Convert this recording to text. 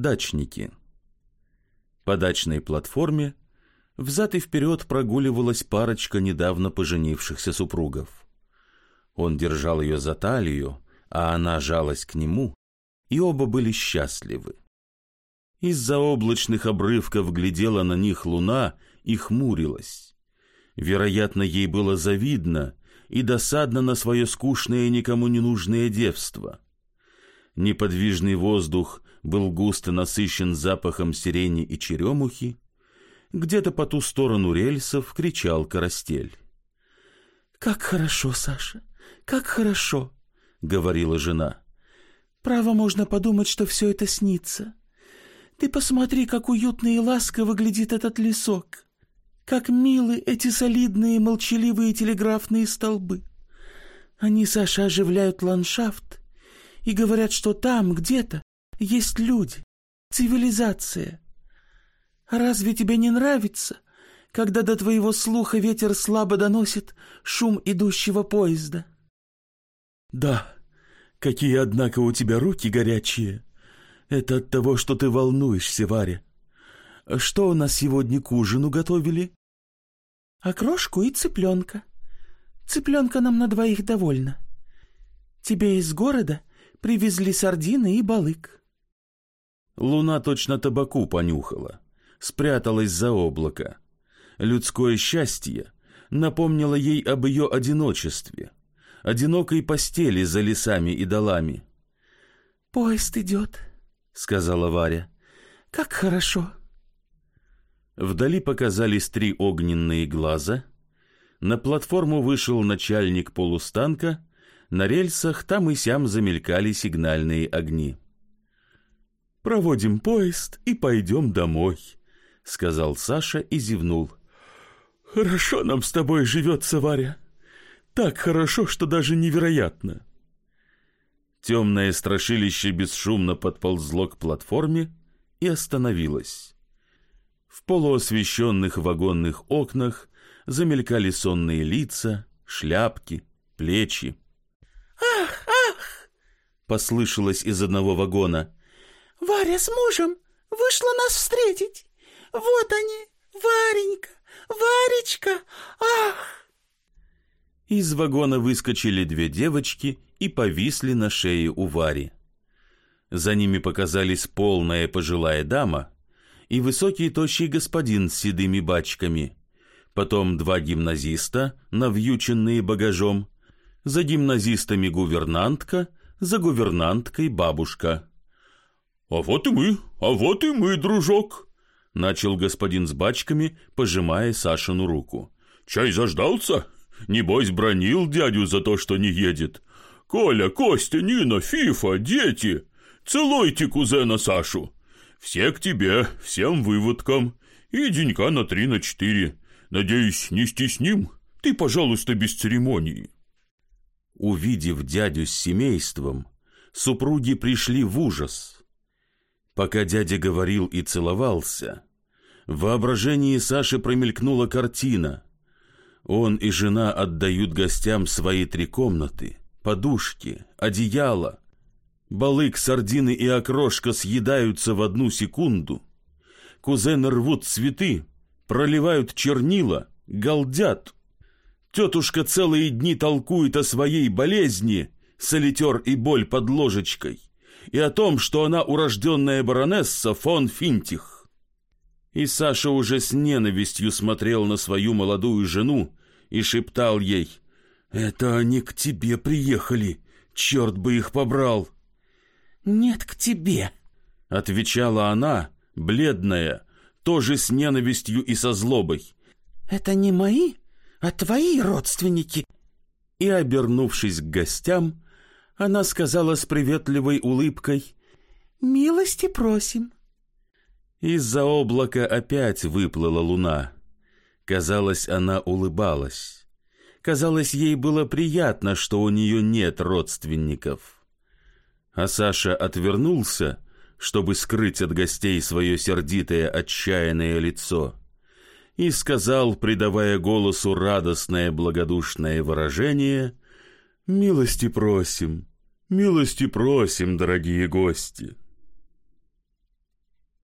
Дачники. По дачной платформе взад и вперед прогуливалась парочка недавно поженившихся супругов. Он держал ее за талию, а она жалась к нему, и оба были счастливы. Из-за облачных обрывков глядела на них луна и хмурилась. Вероятно, ей было завидно и досадно на свое скучное и никому не нужное девство. Неподвижный воздух был густо насыщен запахом сирени и черемухи. Где-то по ту сторону рельсов кричал карастель. «Как хорошо, Саша, как хорошо!» — говорила жена. «Право, можно подумать, что все это снится. Ты посмотри, как уютно и ласково выглядит этот лесок. Как милы эти солидные молчаливые телеграфные столбы. Они, Саша, оживляют ландшафт и говорят, что там, где-то, есть люди, цивилизация. А разве тебе не нравится, когда до твоего слуха ветер слабо доносит шум идущего поезда? Да, какие, однако, у тебя руки горячие. Это от того, что ты волнуешься, Варя. Что у нас сегодня к ужину готовили? Окрошку и цыпленка. Цыпленка нам на двоих довольно. Тебе из города привезли сардины и балык. Луна точно табаку понюхала, спряталась за облако. Людское счастье напомнило ей об ее одиночестве, одинокой постели за лесами и долами. «Поезд идет», — сказала Варя. «Как хорошо». Вдали показались три огненные глаза. На платформу вышел начальник полустанка. На рельсах там и сям замелькали сигнальные огни. «Проводим поезд и пойдем домой», — сказал Саша и зевнул. «Хорошо нам с тобой живется, Варя. Так хорошо, что даже невероятно». Темное страшилище бесшумно подползло к платформе и остановилось. В полуосвещенных вагонных окнах замелькали сонные лица, шляпки, плечи. Послышалось из одного вагона. Варя с мужем вышла нас встретить. Вот они, Варенька, Варечка, ах!» Из вагона выскочили две девочки и повисли на шее у Вари. За ними показались полная пожилая дама и высокий тощий господин с седыми бачками. Потом два гимназиста, навьюченные багажом. За гимназистами гувернантка, за гувернанткой бабушка. «А вот и мы, а вот и мы, дружок!» Начал господин с бачками, пожимая Сашину руку. «Чай заждался? Небось, бронил дядю за то, что не едет. Коля, Костя, Нина, Фифа, дети, целуйте кузена Сашу. Все к тебе, всем выводкам. И денька на три, на четыре. Надеюсь, не стесним? Ты, пожалуйста, без церемонии». Увидев дядю с семейством, супруги пришли в ужас – Пока дядя говорил и целовался, в воображении Саши промелькнула картина. Он и жена отдают гостям свои три комнаты, подушки, одеяло. Балык, сардины и окрошка съедаются в одну секунду. Кузены рвут цветы, проливают чернила, галдят. Тетушка целые дни толкует о своей болезни, солитер и боль под ложечкой и о том, что она урожденная баронесса фон Финтих. И Саша уже с ненавистью смотрел на свою молодую жену и шептал ей «Это они к тебе приехали, черт бы их побрал!» «Нет, к тебе!» — отвечала она, бледная, тоже с ненавистью и со злобой. «Это не мои, а твои родственники!» И, обернувшись к гостям, она сказала с приветливой улыбкой «Милости просим». Из-за облака опять выплыла луна. Казалось, она улыбалась. Казалось, ей было приятно, что у нее нет родственников. А Саша отвернулся, чтобы скрыть от гостей свое сердитое, отчаянное лицо, и сказал, придавая голосу радостное, благодушное выражение, «Милости просим, Милости просим, дорогие гости.